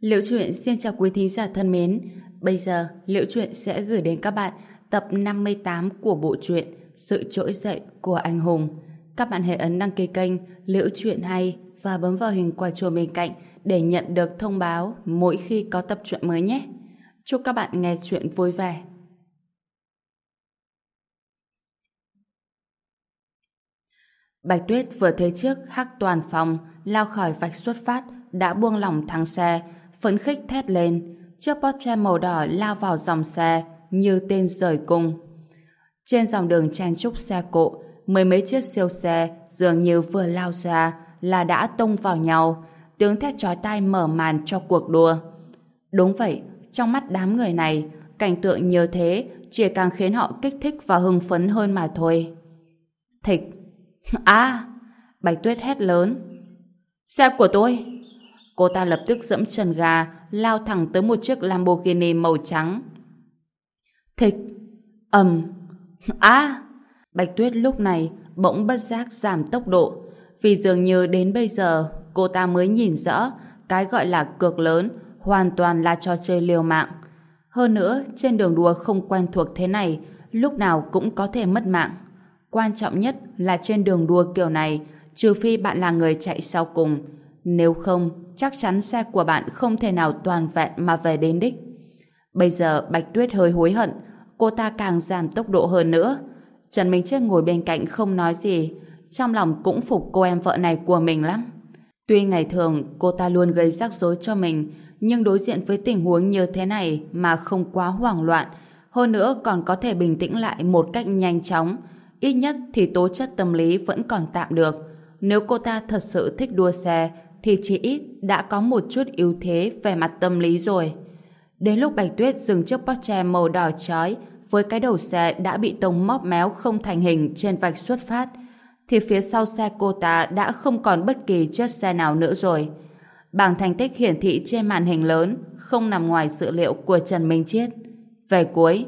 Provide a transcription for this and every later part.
Liệu truyện xin chào quý thính giả thân mến. Bây giờ, Liệu truyện sẽ gửi đến các bạn tập 58 của bộ truyện Sự trỗi dậy của anh hùng. Các bạn hãy ấn đăng ký kênh Liễu truyện hay và bấm vào hình quả chuông bên cạnh để nhận được thông báo mỗi khi có tập truyện mới nhé. Chúc các bạn nghe truyện vui vẻ. Bạch Tuyết vừa thấy trước Hắc Toàn Phòng lao khỏi vạch xuất phát đã buông lỏng thắng xe phấn khích thét lên chiếc Porsche màu đỏ lao vào dòng xe như tên rời cung. Trên dòng đường chen trúc xe cộ mười mấy chiếc siêu xe dường như vừa lao ra là đã tông vào nhau tiếng thét chói tai mở màn cho cuộc đua. Đúng vậy, trong mắt đám người này cảnh tượng như thế chỉ càng khiến họ kích thích và hưng phấn hơn mà thôi. Thịch! À! Bạch Tuyết hét lớn. Xe của tôi! Cô ta lập tức dẫm chân ga, lao thẳng tới một chiếc Lamborghini màu trắng. Thịch! ầm, a Bạch Tuyết lúc này bỗng bất giác giảm tốc độ, vì dường như đến bây giờ cô ta mới nhìn rõ cái gọi là cược lớn hoàn toàn là trò chơi liều mạng. Hơn nữa, trên đường đua không quen thuộc thế này, lúc nào cũng có thể mất mạng. Quan trọng nhất là trên đường đua kiểu này, trừ phi bạn là người chạy sau cùng. Nếu không, chắc chắn xe của bạn không thể nào toàn vẹn mà về đến đích. Bây giờ Bạch Tuyết hơi hối hận, cô ta càng giảm tốc độ hơn nữa. Trần Minh Chết ngồi bên cạnh không nói gì, trong lòng cũng phục cô em vợ này của mình lắm. Tuy ngày thường cô ta luôn gây rắc rối cho mình, nhưng đối diện với tình huống như thế này mà không quá hoảng loạn, hơn nữa còn có thể bình tĩnh lại một cách nhanh chóng, ít nhất thì tố chất tâm lý vẫn còn tạm được. Nếu cô ta thật sự thích đua xe, thì chỉ ít đã có một chút yếu thế về mặt tâm lý rồi. Đến lúc Bạch Tuyết dừng chiếc Porsche màu đỏ chói với cái đầu xe đã bị tông móp méo không thành hình trên vạch xuất phát, thì phía sau xe cô ta đã không còn bất kỳ chiếc xe nào nữa rồi. Bảng thành tích hiển thị trên màn hình lớn không nằm ngoài sự liệu của Trần Minh Chiết. Về cuối,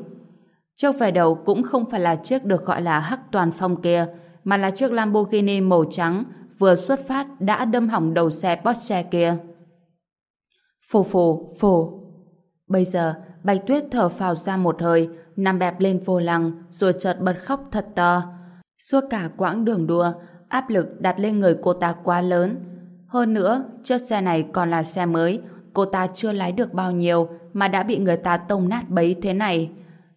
chiếc về đầu cũng không phải là chiếc được gọi là hắc toàn phong kia, mà là chiếc Lamborghini màu trắng vừa xuất phát đã đâm hỏng đầu xe Porsche kia. Phù phù, phù. Bây giờ, Bạch Tuyết thở phào ra một hơi, nằm bẹp lên vô lăng, rồi chợt bật khóc thật to. Suốt cả quãng đường đua, áp lực đặt lên người cô ta quá lớn. Hơn nữa, chiếc xe này còn là xe mới, cô ta chưa lái được bao nhiêu mà đã bị người ta tông nát bấy thế này.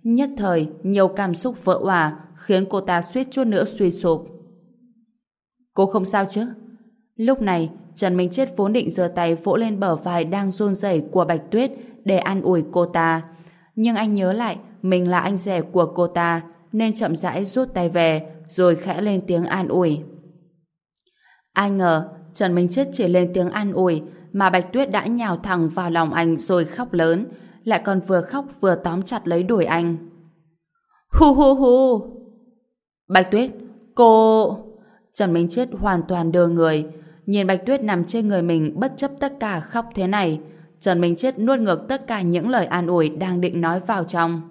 Nhất thời, nhiều cảm xúc vỡ hòa khiến cô ta suýt chút nữa suy sụp. Cô không sao chứ? Lúc này, Trần Minh Chết vốn định giơ tay vỗ lên bờ vai đang run rẩy của Bạch Tuyết để an ủi cô ta. Nhưng anh nhớ lại, mình là anh rể của cô ta, nên chậm rãi rút tay về, rồi khẽ lên tiếng an ủi. Ai ngờ, Trần Minh Chết chỉ lên tiếng an ủi, mà Bạch Tuyết đã nhào thẳng vào lòng anh rồi khóc lớn, lại còn vừa khóc vừa tóm chặt lấy đuổi anh. Hu hu hu! Bạch Tuyết, cô... Trần Minh Chết hoàn toàn đờ người, nhìn Bạch Tuyết nằm trên người mình bất chấp tất cả khóc thế này. Trần Minh Chết nuốt ngược tất cả những lời an ủi đang định nói vào trong.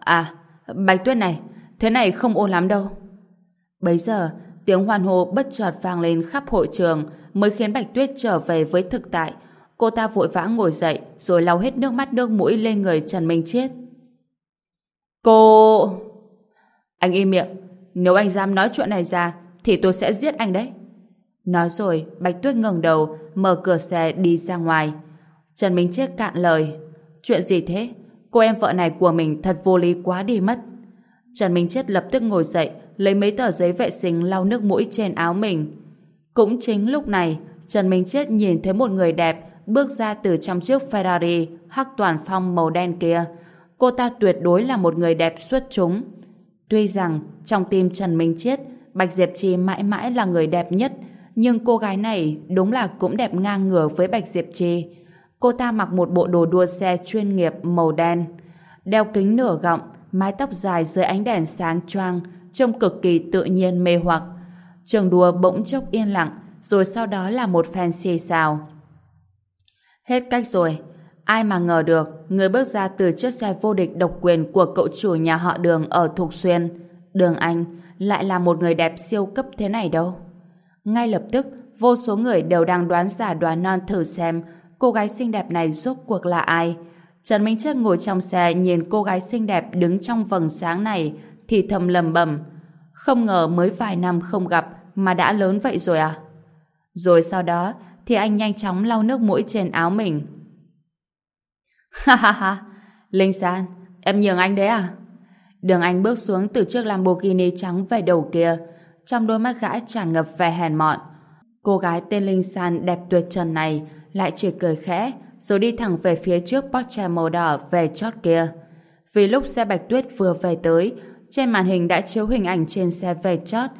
À, Bạch Tuyết này, thế này không ổn lắm đâu. Bấy giờ, tiếng hoan hô bất chợt vang lên khắp hội trường mới khiến Bạch Tuyết trở về với thực tại. Cô ta vội vã ngồi dậy rồi lau hết nước mắt nước mũi lên người Trần Minh Chết. Cô... Anh im miệng, nếu anh dám nói chuyện này ra thì tôi sẽ giết anh đấy. Nói rồi, Bạch Tuyết ngẩng đầu, mở cửa xe đi ra ngoài. Trần Minh Chết cạn lời. Chuyện gì thế? Cô em vợ này của mình thật vô lý quá đi mất. Trần Minh Chết lập tức ngồi dậy, lấy mấy tờ giấy vệ sinh lau nước mũi trên áo mình. Cũng chính lúc này, Trần Minh Chết nhìn thấy một người đẹp bước ra từ trong chiếc Ferrari hắc toàn phong màu đen kia. Cô ta tuyệt đối là một người đẹp xuất chúng. Tuy rằng trong tim Trần Minh Chiết, Bạch Diệp Trì mãi mãi là người đẹp nhất, nhưng cô gái này đúng là cũng đẹp ngang ngửa với Bạch Diệp Trì. Cô ta mặc một bộ đồ đua xe chuyên nghiệp màu đen, đeo kính nửa gọng, mái tóc dài dưới ánh đèn sáng choang, trông cực kỳ tự nhiên mê hoặc. Trường đua bỗng chốc yên lặng, rồi sau đó là một phen xì xào. Hết cách rồi, ai mà ngờ được người bước ra từ chiếc xe vô địch độc quyền của cậu chủ nhà họ đường ở Thục Xuyên, Đường Anh, lại là một người đẹp siêu cấp thế này đâu. Ngay lập tức, vô số người đều đang đoán giả đoán non thử xem cô gái xinh đẹp này rốt cuộc là ai? Trần Minh Chất ngồi trong xe nhìn cô gái xinh đẹp đứng trong vầng sáng này thì thầm lầm bầm. Không ngờ mới vài năm không gặp mà đã lớn vậy rồi à? Rồi sau đó thì anh nhanh chóng lau nước mũi trên áo mình. Ha ha ha, Linh San, em nhường anh đấy à? Đường Anh bước xuống từ chiếc Lamborghini trắng về đầu kia, trong đôi mắt gã tràn ngập vẻ hèn mọn. Cô gái tên Linh San đẹp tuyệt trần này lại chỉ cười khẽ, rồi đi thẳng về phía trước Porsche màu đỏ về chót kia. Vì lúc xe Bạch Tuyết vừa về tới, trên màn hình đã chiếu hình ảnh trên xe về chót,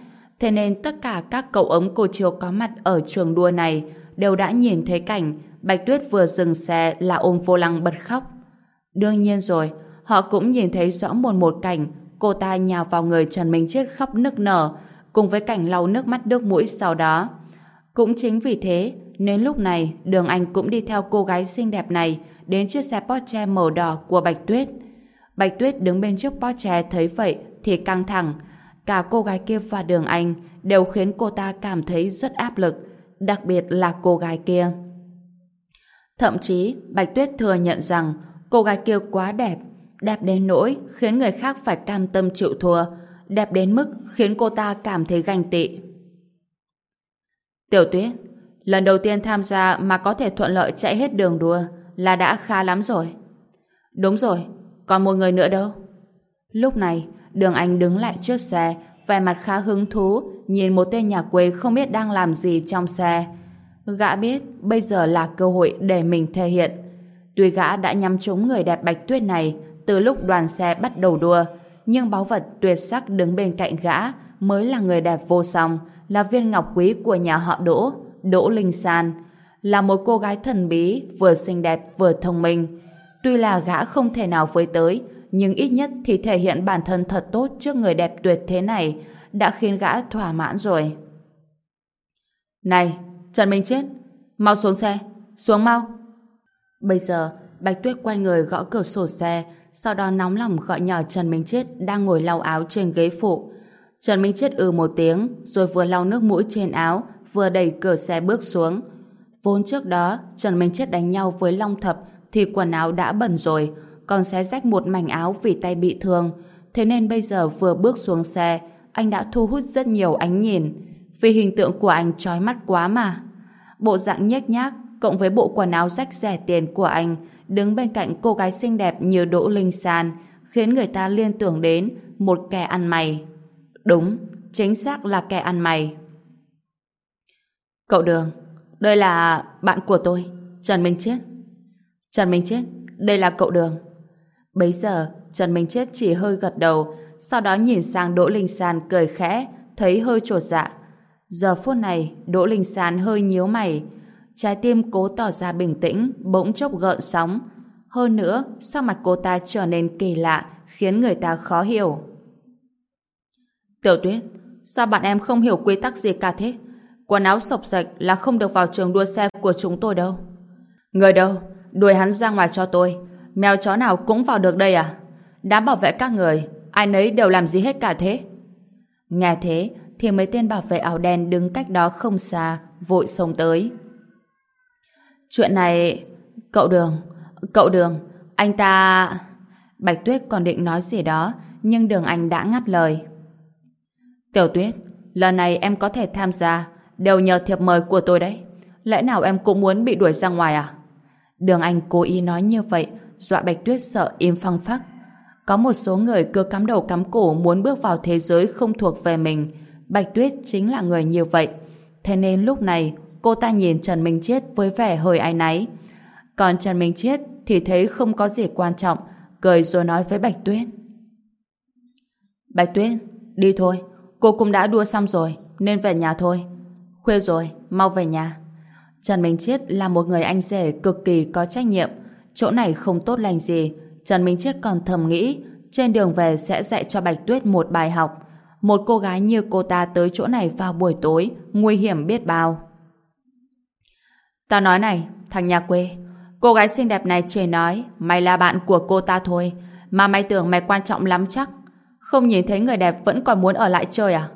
thế nên tất cả các cậu ống cô chiếu có mặt ở trường đua này đều đã nhìn thấy cảnh Bạch Tuyết vừa dừng xe là ôm vô lăng bật khóc. Đương nhiên rồi, họ cũng nhìn thấy rõ một một cảnh cô ta nhào vào người Trần Minh Chết khóc nức nở, cùng với cảnh lau nước mắt nước mũi sau đó. Cũng chính vì thế, nên lúc này Đường Anh cũng đi theo cô gái xinh đẹp này đến chiếc xe Porsche màu đỏ của Bạch Tuyết. Bạch Tuyết đứng bên trước Porsche thấy vậy thì căng thẳng. Cả cô gái kia và Đường Anh đều khiến cô ta cảm thấy rất áp lực, đặc biệt là cô gái kia. Thậm chí, Bạch Tuyết thừa nhận rằng cô gái kia quá đẹp, đẹp đến nỗi khiến người khác phải cam tâm chịu thua, đẹp đến mức khiến cô ta cảm thấy ganh tị. Tiểu Tuyết, lần đầu tiên tham gia mà có thể thuận lợi chạy hết đường đua là đã khá lắm rồi. Đúng rồi, còn một người nữa đâu? Lúc này, Đường Anh đứng lại trước xe, vẻ mặt khá hứng thú, nhìn một tên nhà quê không biết đang làm gì trong xe. Gã biết bây giờ là cơ hội để mình thể hiện. Tuy gã đã nhắm trúng người đẹp bạch tuyết này từ lúc đoàn xe bắt đầu đua, nhưng báu vật tuyệt sắc đứng bên cạnh gã mới là người đẹp vô song, là viên ngọc quý của nhà họ Đỗ, Đỗ Linh San, là một cô gái thần bí, vừa xinh đẹp vừa thông minh. Tuy là gã không thể nào với tới, nhưng ít nhất thì thể hiện bản thân thật tốt trước người đẹp tuyệt thế này đã khiến gã thỏa mãn rồi. Này, Trần Minh Chết, mau xuống xe, xuống mau. Bây giờ, Bạch Tuyết quay người gõ cửa sổ xe, sau đó nóng lòng gọi nhỏ Trần Minh Chết đang ngồi lau áo trên ghế phụ. Trần Minh Chết ừ một tiếng, rồi vừa lau nước mũi trên áo, vừa đẩy cửa xe bước xuống. Vốn trước đó, Trần Minh Chết đánh nhau với Long Thập thì quần áo đã bẩn rồi, còn xé rách một mảnh áo vì tay bị thương. Thế nên bây giờ vừa bước xuống xe, anh đã thu hút rất nhiều ánh nhìn. Vì hình tượng của anh trói mắt quá mà. Bộ dạng nhếch nhác, cộng với bộ quần áo rách rẻ tiền của anh, đứng bên cạnh cô gái xinh đẹp như Đỗ Linh San, khiến người ta liên tưởng đến một kẻ ăn mày. Đúng, chính xác là kẻ ăn mày. Cậu Đường, đây là bạn của tôi, Trần Minh Chết. Trần Minh Chết, đây là cậu Đường. Bấy giờ, Trần Minh Chết chỉ hơi gật đầu, sau đó nhìn sang Đỗ Linh San cười khẽ, thấy hơi trột dạ. Giờ phút này, Đỗ Linh Sán hơi nhíu mày, trái tim cố tỏ ra bình tĩnh, bỗng chốc gợn sóng. Hơn nữa, sao mặt cô ta trở nên kỳ lạ, khiến người ta khó hiểu. Tiểu Tuyết, sao bạn em không hiểu quy tắc gì cả thế? Quần áo sọc sạch là không được vào trường đua xe của chúng tôi đâu. Người đâu? Đuổi hắn ra ngoài cho tôi. Mèo chó nào cũng vào được đây à? đám bảo vệ các người, ai nấy đều làm gì hết cả thế? Nghe thế, thì mấy tên bảo vệ áo đen đứng cách đó không xa, vội xông tới. Chuyện này... Cậu Đường, cậu Đường, anh ta... Bạch Tuyết còn định nói gì đó, nhưng Đường Anh đã ngắt lời. Tiểu Tuyết, lần này em có thể tham gia, đều nhờ thiệp mời của tôi đấy. Lẽ nào em cũng muốn bị đuổi ra ngoài à? Đường Anh cố ý nói như vậy, dọa Bạch Tuyết sợ im phăng phắc. Có một số người cứ cắm đầu cắm cổ muốn bước vào thế giới không thuộc về mình. Bạch Tuyết chính là người như vậy. Thế nên lúc này, cô ta nhìn Trần Minh Chiết với vẻ hơi ai náy. Còn Trần Minh Chiết thì thấy không có gì quan trọng, cười rồi nói với Bạch Tuyết. Bạch Tuyết, đi thôi, cô cũng đã đua xong rồi, nên về nhà thôi. Khuya rồi, mau về nhà. Trần Minh Chiết là một người anh rể cực kỳ có trách nhiệm. Chỗ này không tốt lành gì. Trần Minh Chiết còn thầm nghĩ trên đường về sẽ dạy cho Bạch Tuyết một bài học. Một cô gái như cô ta tới chỗ này vào buổi tối, nguy hiểm biết bao. Tao nói này, thằng nhà quê, cô gái xinh đẹp này chỉ nói mày là bạn của cô ta thôi, mà mày tưởng mày quan trọng lắm chắc. Không nhìn thấy người đẹp vẫn còn muốn ở lại chơi à?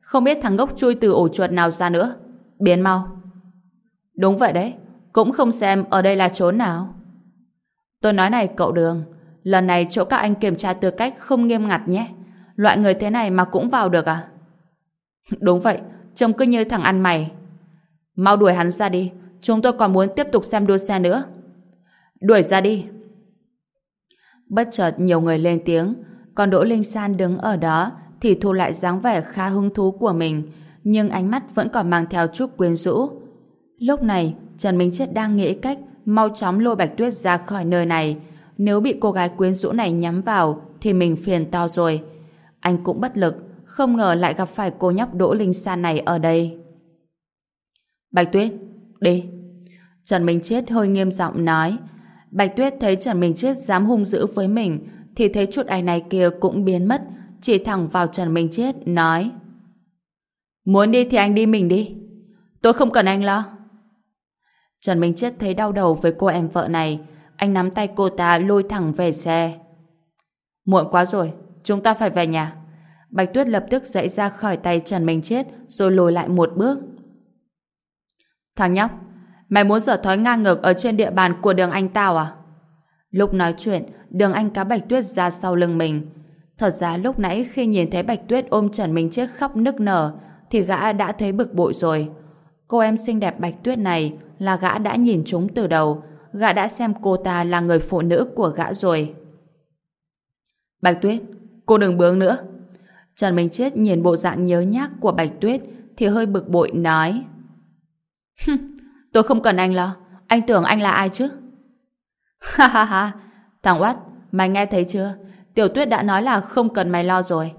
Không biết thằng gốc chui từ ổ chuột nào ra nữa. Biến mau. Đúng vậy đấy, cũng không xem ở đây là chỗ nào. Tôi nói này cậu Đường, lần này chỗ các anh kiểm tra tư cách không nghiêm ngặt nhé. Loại người thế này mà cũng vào được à? Đúng vậy, trông cứ như thằng ăn mày. Mau đuổi hắn ra đi, chúng tôi còn muốn tiếp tục xem đua xe nữa. Đuổi ra đi. Bất chợt nhiều người lên tiếng, còn Đỗ Linh San đứng ở đó thì thu lại dáng vẻ khá hứng thú của mình, nhưng ánh mắt vẫn còn mang theo chút quyến rũ. Lúc này, Trần Minh Chết đang nghĩ cách mau chóng lôi Bạch Tuyết ra khỏi nơi này. Nếu bị cô gái quyến rũ này nhắm vào, thì mình phiền to rồi. Anh cũng bất lực, không ngờ lại gặp phải cô nhóc Đỗ Linh San này ở đây. Bạch Tuyết, đi. Trần Minh Chết hơi nghiêm giọng nói. Bạch Tuyết thấy Trần Minh Chết dám hung dữ với mình, thì thấy chút ai này kia cũng biến mất, chỉ thẳng vào Trần Minh Chết, nói Muốn đi thì anh đi mình đi. Tôi không cần anh lo. Trần Minh Chết thấy đau đầu với cô em vợ này, anh nắm tay cô ta lôi thẳng về xe. Muộn quá rồi, chúng ta phải về nhà. Bạch Tuyết lập tức dậy ra khỏi tay Trần Minh Chết rồi lùi lại một bước. Thằng nhóc, mày muốn dở thói ngang ngược ở trên địa bàn của đường anh tao à? Lúc nói chuyện, đường anh cá Bạch Tuyết ra sau lưng mình. Thật ra lúc nãy khi nhìn thấy Bạch Tuyết ôm Trần Minh Chết khóc nức nở, thì gã đã thấy bực bội rồi. Cô em xinh đẹp Bạch Tuyết này là gã đã nhìn chúng từ đầu, gã đã xem cô ta là người phụ nữ của gã rồi. Bạch Tuyết, cô đừng bướng nữa. Trần Minh Chết nhìn bộ dạng nhớ nhác của Bạch Tuyết thì hơi bực bội nói. tôi không cần anh lo, anh tưởng anh là ai chứ? Ha ha ha, thằng Oát, mày nghe thấy chưa? Tiểu Tuyết đã nói là không cần mày lo rồi.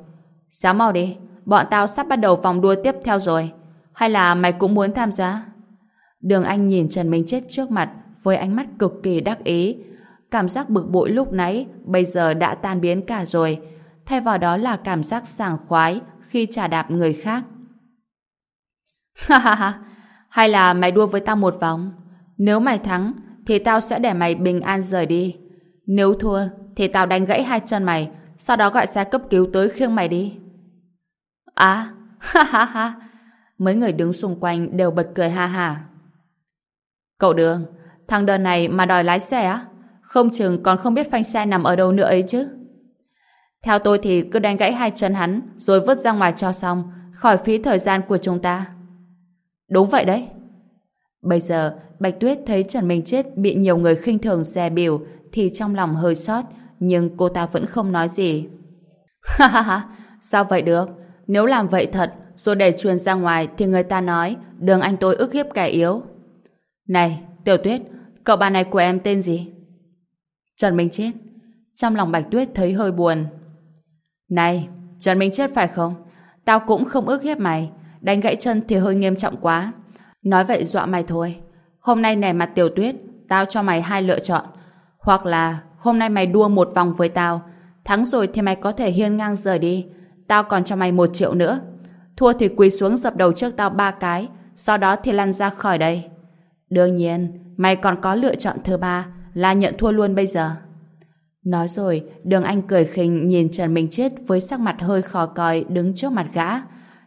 Sáng mau đi, bọn tao sắp bắt đầu vòng đua tiếp theo rồi. Hay là mày cũng muốn tham gia? Đường Anh nhìn Trần Minh Chết trước mặt với ánh mắt cực kỳ đắc ý. Cảm giác bực bội lúc nãy bây giờ đã tan biến cả rồi. Thay vào đó là cảm giác sảng khoái khi trả đạp người khác. Ha ha ha, hay là mày đua với tao một vòng? Nếu mày thắng thì tao sẽ để mày bình an rời đi. Nếu thua thì tao đánh gãy hai chân mày sau đó gọi xe cấp cứu tới khiêng mày đi. À, ha ha ha. Mấy người đứng xung quanh đều bật cười ha ha. Cậu Đường, thằng đờn này mà đòi lái xe á? Không chừng còn không biết phanh xe nằm ở đâu nữa ấy chứ. Theo tôi thì cứ đánh gãy hai chân hắn rồi vứt ra ngoài cho xong, khỏi phí thời gian của chúng ta. Đúng vậy đấy. Bây giờ, Bạch Tuyết thấy Trần Minh Chết bị nhiều người khinh thường dè biểu thì trong lòng hơi xót, nhưng cô ta vẫn không nói gì. Ha ha ha, sao vậy được? Nếu làm vậy thật, rồi để truyền ra ngoài thì người ta nói đường anh tôi ức hiếp kẻ yếu. Này, Tiểu Tuyết, cậu bà này của em tên gì? Trần Minh Chết. Trong lòng Bạch Tuyết thấy hơi buồn. Này, Trần Minh Chết phải không? Tao cũng không ước hiếp mày. Đánh gãy chân thì hơi nghiêm trọng quá. Nói vậy dọa mày thôi. Hôm nay nẻ mặt Tiểu Tuyết, tao cho mày hai lựa chọn. Hoặc là hôm nay mày đua một vòng với tao. Thắng rồi thì mày có thể hiên ngang rời đi. Tao còn cho mày một triệu nữa. Thua thì quỳ xuống dập đầu trước tao ba cái. Sau đó thì lăn ra khỏi đây. Đương nhiên, mày còn có lựa chọn thứ ba là nhận thua luôn bây giờ. Nói rồi, đường anh cười khinh nhìn Trần Minh Chết với sắc mặt hơi khó coi đứng trước mặt gã.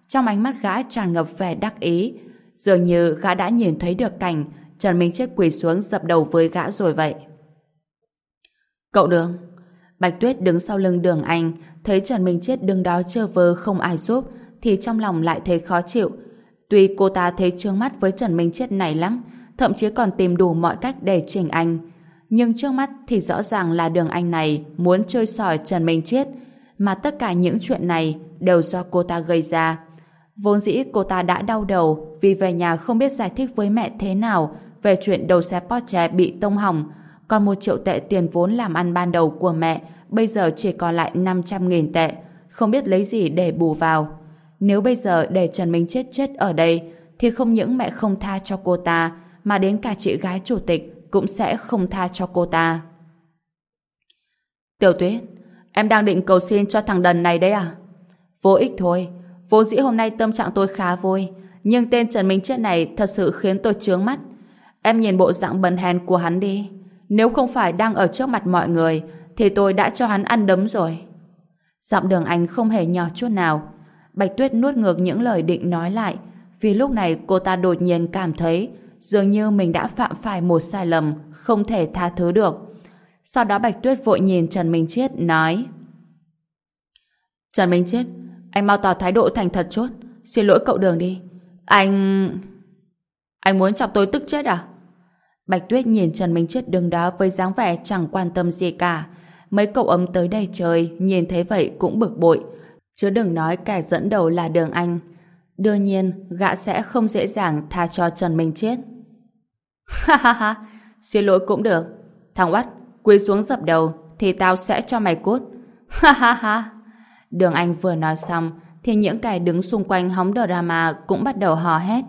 Trong ánh mắt gã tràn ngập vẻ đắc ý. Dường như gã đã nhìn thấy được cảnh Trần Minh Chết quỳ xuống dập đầu với gã rồi vậy. Cậu đường. Bạch Tuyết đứng sau lưng đường anh, thấy Trần Minh Chết đứng đó chơ vơ không ai giúp, thì trong lòng lại thấy khó chịu. Tuy cô ta thấy trương mắt với Trần Minh Chết này lắm, thậm chí còn tìm đủ mọi cách để chỉnh anh. Nhưng trước mắt thì rõ ràng là đường anh này muốn chơi sỏi Trần Minh Chết, mà tất cả những chuyện này đều do cô ta gây ra. Vốn dĩ cô ta đã đau đầu vì về nhà không biết giải thích với mẹ thế nào về chuyện đầu xe Porsche bị tông hỏng, còn một triệu tệ tiền vốn làm ăn ban đầu của mẹ bây giờ chỉ còn lại 500.000 tệ, không biết lấy gì để bù vào. Nếu bây giờ để Trần Minh chết chết ở đây, thì không những mẹ không tha cho cô ta, mà đến cả chị gái chủ tịch cũng sẽ không tha cho cô ta. Tiểu Tuyết, em đang định cầu xin cho thằng đần này đấy à? Vô ích thôi, vô dĩ hôm nay tâm trạng tôi khá vui, nhưng tên Trần Minh Chết này thật sự khiến tôi chướng mắt. Em nhìn bộ dạng bần hèn của hắn đi. Nếu không phải đang ở trước mặt mọi người, thì tôi đã cho hắn ăn đấm rồi. Giọng đường anh không hề nhỏ chút nào. Bạch Tuyết nuốt ngược những lời định nói lại, vì lúc này cô ta đột nhiên cảm thấy dường như mình đã phạm phải một sai lầm không thể tha thứ được. Sau đó Bạch Tuyết vội nhìn Trần Minh Chết nói Trần Minh Chết anh mau tỏ thái độ thành thật chút xin lỗi cậu đường đi anh... Anh muốn chọc tôi tức chết à? Bạch Tuyết nhìn Trần Minh Chết đứng đó với dáng vẻ chẳng quan tâm gì cả. Mấy cậu ấm tới đây chơi, nhìn thấy vậy cũng bực bội. Chứ đừng nói kẻ dẫn đầu là đường anh. Đương nhiên, gã sẽ không dễ dàng tha cho Trần Minh Chết. Ha ha ha, xin lỗi cũng được. Thằng Oát, quỳ xuống dập đầu, thì tao sẽ cho mày cút. Ha ha ha. Đường Anh vừa nói xong, thì những kẻ đứng xung quanh hóng drama cũng bắt đầu hò hét.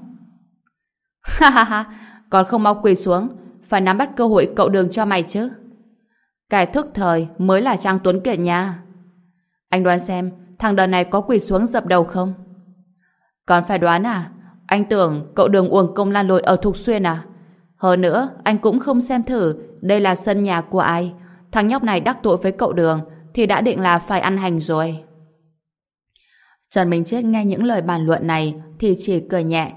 Ha ha ha, còn không mau quỳ xuống, phải nắm bắt cơ hội cậu đường cho mày chứ. Cái thức thời mới là Trang Tuấn Kiệt nha. Anh đoán xem, thằng đợt này có quỳ xuống dập đầu không? Còn phải đoán à? Anh tưởng cậu đường uổng công lan lội ở Thục Xuyên à? Hơn nữa, anh cũng không xem thử đây là sân nhà của ai. Thằng nhóc này đắc tội với cậu đường thì đã định là phải ăn hành rồi. Trần Minh Chết nghe những lời bàn luận này thì chỉ cười nhẹ.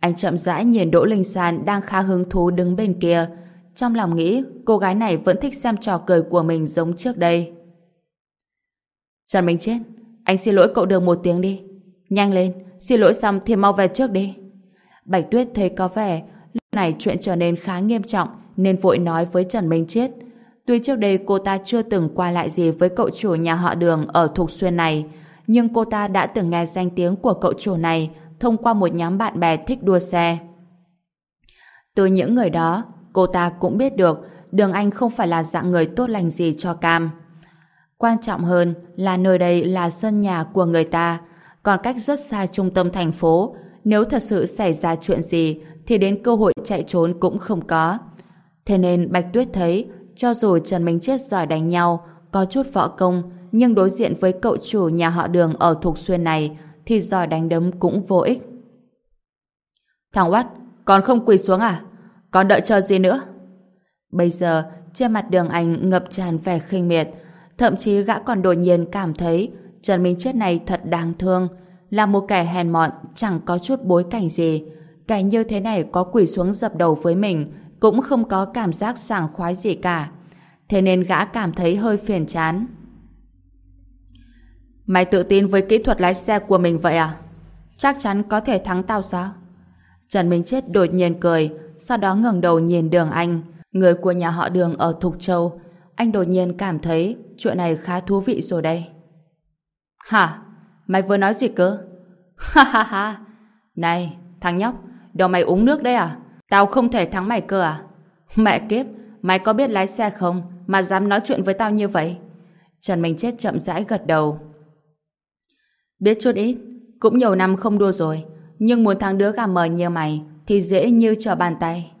Anh chậm rãi nhìn Đỗ Linh San đang khá hứng thú đứng bên kia. Trong lòng nghĩ cô gái này vẫn thích xem trò cười của mình giống trước đây. Trần Minh Chết, anh xin lỗi cậu đường một tiếng đi. Nhanh lên, xin lỗi xong thì mau về trước đi. Bạch Tuyết thấy có vẻ lúc này chuyện trở nên khá nghiêm trọng nên vội nói với Trần Minh Chết. Tuy trước đây cô ta chưa từng qua lại gì với cậu chủ nhà họ đường ở Thục Xuyên này, nhưng cô ta đã từng nghe danh tiếng của cậu chủ này thông qua một nhóm bạn bè thích đua xe. Từ những người đó, cô ta cũng biết được Đường Anh không phải là dạng người tốt lành gì cho Cam. Quan trọng hơn là nơi đây là sân nhà của người ta, còn cách rất xa trung tâm thành phố. Nếu thật sự xảy ra chuyện gì thì đến cơ hội chạy trốn cũng không có. Thế nên Bạch Tuyết thấy cho dù Trần Minh Chết giỏi đánh nhau, có chút võ công, nhưng đối diện với cậu chủ nhà họ đường ở Thục Xuyên này thì giỏi đánh đấm cũng vô ích. Thằng Watt, còn không quỳ xuống à? Còn đợi chờ gì nữa? Bây giờ, trên mặt đường anh ngập tràn vẻ khinh miệt, thậm chí gã còn đột nhiên cảm thấy Trần Minh Chết này thật đáng thương, là một kẻ hèn mọn, chẳng có chút bối cảnh gì. Kẻ như thế này có quỳ xuống dập đầu với mình, cũng không có cảm giác sảng khoái gì cả. Thế nên gã cảm thấy hơi phiền chán. Mày tự tin với kỹ thuật lái xe của mình vậy à? Chắc chắn có thể thắng tao sao? Trần Minh Chết đột nhiên cười, sau đó ngẩng đầu nhìn đường anh, người của nhà họ đường ở Thục Châu. Anh đột nhiên cảm thấy chuyện này khá thú vị rồi đây. Hả? Mày vừa nói gì cơ? Ha ha ha! Này, thằng nhóc, đồ mày uống nước đấy à? Tao không thể thắng mày cơ à? Mẹ kiếp, mày có biết lái xe không mà dám nói chuyện với tao như vậy? Trần Minh Chết chậm rãi gật đầu. Biết chút ít, cũng nhiều năm không đua rồi, nhưng muốn thắng đứa gà mờ như mày thì dễ như trở bàn tay.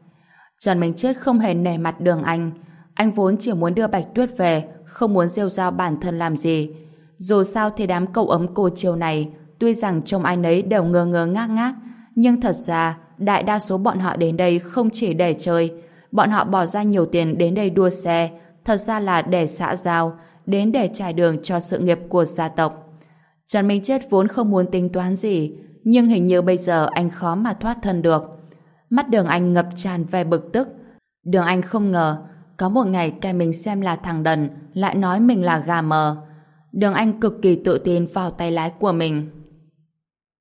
Trần Minh Chết không hề nể mặt đường anh. Anh vốn chỉ muốn đưa Bạch Tuyết về, không muốn rêu rao bản thân làm gì. Dù sao thì đám cậu ấm cô chiều này, tuy rằng trông ai nấy đều ngơ ngơ ngác ngác, nhưng thật ra đại đa số bọn họ đến đây không chỉ để chơi. Bọn họ bỏ ra nhiều tiền đến đây đua xe, thật ra là để xã giao, đến để trải đường cho sự nghiệp của gia tộc. Trần Minh Chết vốn không muốn tính toán gì, nhưng hình như bây giờ anh khó mà thoát thân được. Mắt đường anh ngập tràn vẻ bực tức. Đường anh không ngờ, có một ngày cái mình xem là thằng đần, lại nói mình là gà mờ. Đường anh cực kỳ tự tin vào tay lái của mình.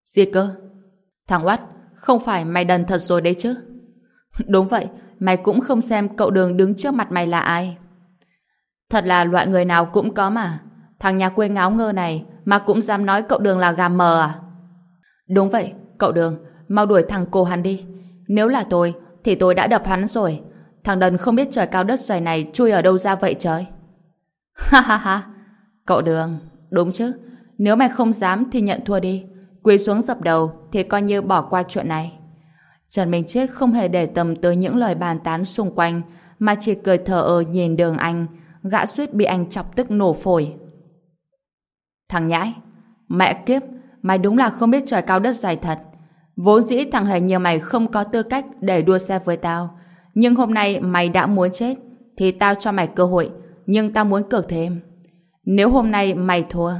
Gì cơ? Thằng Watt, không phải mày đần thật rồi đấy chứ? Đúng vậy, mày cũng không xem cậu đường đứng trước mặt mày là ai. Thật là loại người nào cũng có mà. Thằng nhà quê ngáo ngơ này mà cũng dám nói cậu đường là gà mờ à? Đúng vậy, cậu đường, mau đuổi thằng cô hắn đi. Nếu là tôi, thì tôi đã đập hắn rồi. Thằng đần không biết trời cao đất dày này chui ở đâu ra vậy trời. Ha ha ha, cậu đường, đúng chứ. Nếu mày không dám thì nhận thua đi. Quỳ xuống dập đầu thì coi như bỏ qua chuyện này. Trần Minh Chết không hề để tâm tới những lời bàn tán xung quanh mà chỉ cười thở ơ nhìn đường anh gã suýt bị anh chọc tức nổ phổi. Thằng nhãi, mẹ kiếp, mày đúng là không biết trời cao đất dày thật. Vốn dĩ thằng hề như mày không có tư cách để đua xe với tao. Nhưng hôm nay mày đã muốn chết, thì tao cho mày cơ hội, nhưng tao muốn cược thêm. Nếu hôm nay mày thua,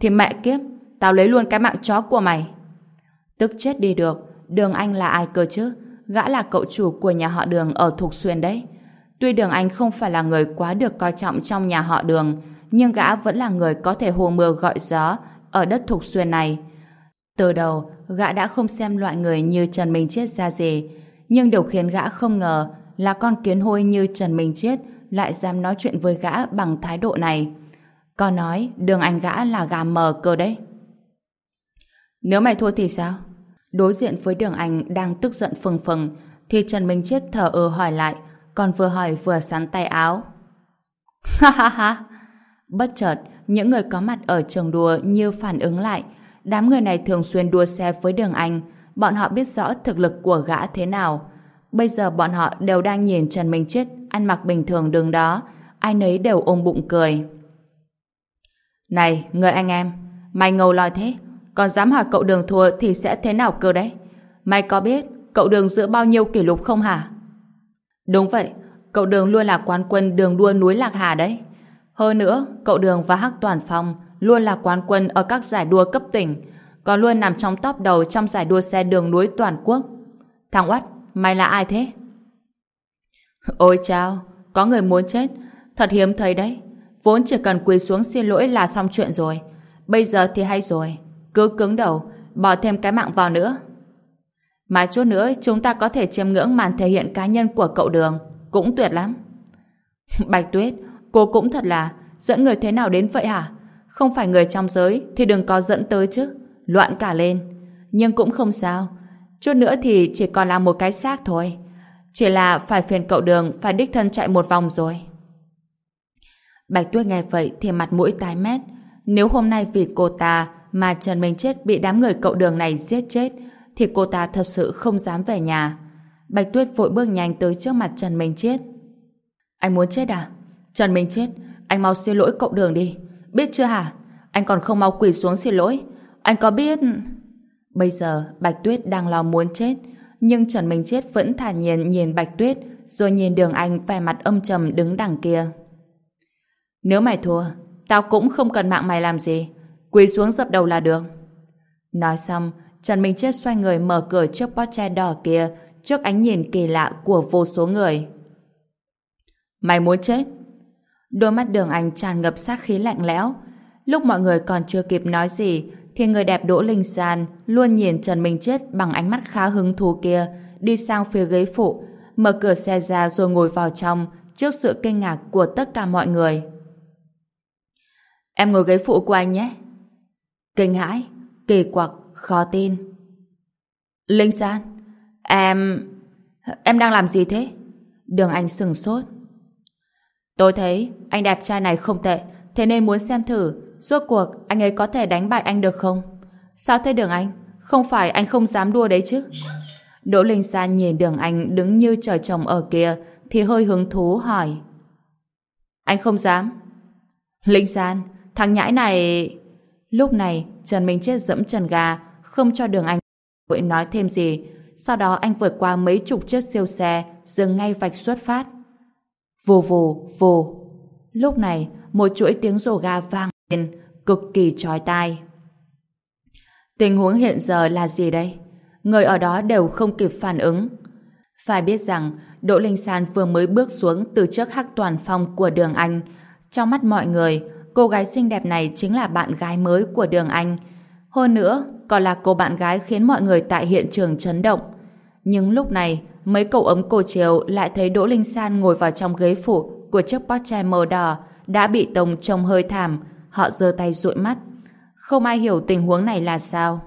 thì mẹ kiếp, tao lấy luôn cái mạng chó của mày. Tức chết đi được, đường anh là ai cơ chứ? gã là cậu chủ của nhà họ đường ở Thục Xuyên đấy. Tuy Đường Anh không phải là người quá được coi trọng trong nhà họ Đường, nhưng gã vẫn là người có thể hồ mưa gọi gió ở đất Thục Xuyên này. Từ đầu, gã đã không xem loại người như Trần Minh chết ra gì, nhưng điều khiến gã không ngờ là con kiến hôi như Trần Minh chết lại dám nói chuyện với gã bằng thái độ này. Có nói đường anh gã là gà mờ cơ đấy. Nếu mày thua thì sao? Đối diện với đường anh đang tức giận phừng phừng thì Trần Minh Chết thở ơ hỏi lại còn vừa hỏi vừa sắn tay áo. Ha ha ha! Bất chợt, những người có mặt ở trường đua như phản ứng lại. Đám người này thường xuyên đua xe với đường anh. Bọn họ biết rõ thực lực của gã thế nào. Bây giờ bọn họ đều đang nhìn Trần Minh Chết ăn mặc bình thường đường đó. Ai nấy đều ôm bụng cười. Này, người anh em, mày ngầu lòi thế, còn dám hỏi cậu đường thua thì sẽ thế nào cơ đấy? Mày có biết cậu đường giữ bao nhiêu kỷ lục không hả? Đúng vậy, cậu đường luôn là quán quân đường đua núi Lạc Hà đấy. Hơn nữa, cậu đường và Hắc Toàn Phong luôn là quán quân ở các giải đua cấp tỉnh, còn luôn nằm trong top đầu trong giải đua xe đường núi toàn quốc. Thằng Oát, mày là ai thế? Ôi chao, có người muốn chết, thật hiếm thấy đấy. Vốn chỉ cần quỳ xuống xin lỗi là xong chuyện rồi. Bây giờ thì hay rồi. Cứ cứng đầu, bỏ thêm cái mạng vào nữa. Mà chút nữa chúng ta có thể chiêm ngưỡng màn thể hiện cá nhân của cậu Đường. Cũng tuyệt lắm. Bạch Tuyết, cô cũng thật là dẫn người thế nào đến vậy hả? Không phải người trong giới thì đừng có dẫn tới chứ. Loạn cả lên. Nhưng cũng không sao. Chút nữa thì chỉ còn là một cái xác thôi. Chỉ là phải phiền cậu Đường phải đích thân chạy một vòng rồi. Bạch Tuyết nghe vậy thì mặt mũi tái mét. Nếu hôm nay vì cô ta mà Trần Minh Chết bị đám người cậu đường này giết chết, thì cô ta thật sự không dám về nhà. Bạch Tuyết vội bước nhanh tới trước mặt Trần Minh Chết. Anh muốn chết à? Trần Minh Chết, anh mau xin lỗi cậu đường đi. Biết chưa hả? Anh còn không mau quỳ xuống xin lỗi. Anh có biết... Bây giờ Bạch Tuyết đang lo muốn chết, nhưng Trần Minh Chết vẫn thản nhiên nhìn Bạch Tuyết, rồi nhìn đường anh vẻ mặt âm trầm đứng đằng kia. Nếu mày thua, tao cũng không cần mạng mày làm gì. Quỳ xuống dập đầu là được. Nói xong, Trần Minh Chết xoay người mở cửa chiếc Porsche đỏ kia trước ánh nhìn kỳ lạ của vô số người. Mày muốn chết? Đôi mắt đường anh tràn ngập sát khí lạnh lẽo. Lúc mọi người còn chưa kịp nói gì, thì người đẹp Đỗ Linh San luôn nhìn Trần Minh Chết bằng ánh mắt khá hứng thú kia, đi sang phía ghế phụ, mở cửa xe ra rồi ngồi vào trong trước sự kinh ngạc của tất cả mọi người. Em ngồi ghế phụ của anh nhé. Kinh hãi, kỳ quặc, khó tin. Linh San, em... Em đang làm gì thế? Đường Anh sừng sốt. Tôi thấy anh đẹp trai này không tệ, thế nên muốn xem thử rốt cuộc anh ấy có thể đánh bại anh được không? Sao thế Đường Anh? Không phải anh không dám đua đấy chứ? Đỗ Linh San nhìn Đường Anh đứng như trời trồng ở kia thì hơi hứng thú hỏi. Anh không dám. Linh San, thằng nhãi này... Lúc này, Trần Minh Chết dẫm trần gà, không cho đường anh vội nói thêm gì. Sau đó anh vượt qua mấy chục chiếc siêu xe, dừng ngay vạch xuất phát. Vù vù, vù. Lúc này, một chuỗi tiếng rồ ga vang lên, cực kỳ chói tai. Tình huống hiện giờ là gì đây? Người ở đó đều không kịp phản ứng. Phải biết rằng, Đỗ Linh San vừa mới bước xuống từ trước hắc toàn phong của đường Anh. Trong mắt mọi người, cô gái xinh đẹp này chính là bạn gái mới của Đường Anh. Hơn nữa, còn là cô bạn gái khiến mọi người tại hiện trường chấn động. Nhưng lúc này, mấy cậu ấm cô chiều lại thấy Đỗ Linh San ngồi vào trong ghế phủ của chiếc Porsche màu đỏ đã bị Tông trông hơi thảm. Họ giơ tay dụi mắt. Không ai hiểu tình huống này là sao.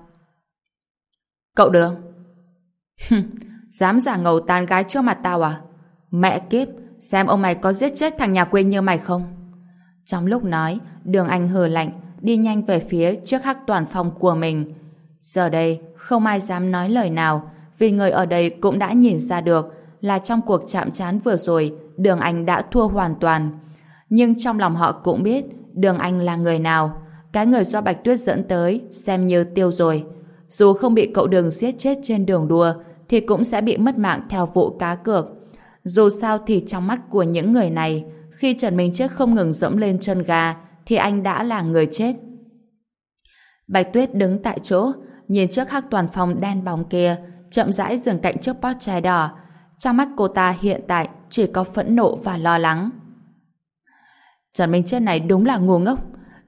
Cậu Đường Dám giả ngầu tàn gái trước mặt tao à? Mẹ kiếp, xem ông mày có giết chết thằng nhà quê như mày không? Trong lúc nói, đường anh hờ lạnh, đi nhanh về phía trước hắc toàn phòng của mình. Giờ đây, không ai dám nói lời nào, vì người ở đây cũng đã nhìn ra được là trong cuộc chạm trán vừa rồi, đường anh đã thua hoàn toàn. Nhưng trong lòng họ cũng biết đường anh là người nào. Cái người do Bạch Tuyết dẫn tới xem như tiêu rồi. Dù không bị cậu đường giết chết trên đường đua, thì cũng sẽ bị mất mạng theo vụ cá cược. Dù sao thì trong mắt của những người này, khi Trần Minh Chết không ngừng dẫm lên chân gà, thì anh đã là người chết. Bạch Tuyết đứng tại chỗ, nhìn trước hắc toàn phòng đen bóng kia, chậm rãi dừng cạnh chiếc Porsche đỏ. Trong mắt cô ta hiện tại chỉ có phẫn nộ và lo lắng. Trần Minh Chết này đúng là ngu ngốc.